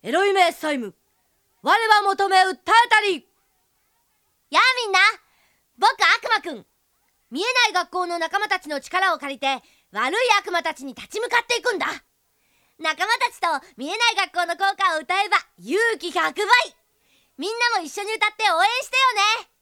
エロイメ債務我は求め訴えたり。やあみんな僕悪魔くん。見えない学校の仲間たちの力を借りて悪い悪魔たちに立ち向かっていくんだ。仲間たちと見えない学校の校歌を歌えば勇気100倍。みんなも一緒に歌って応援してよね。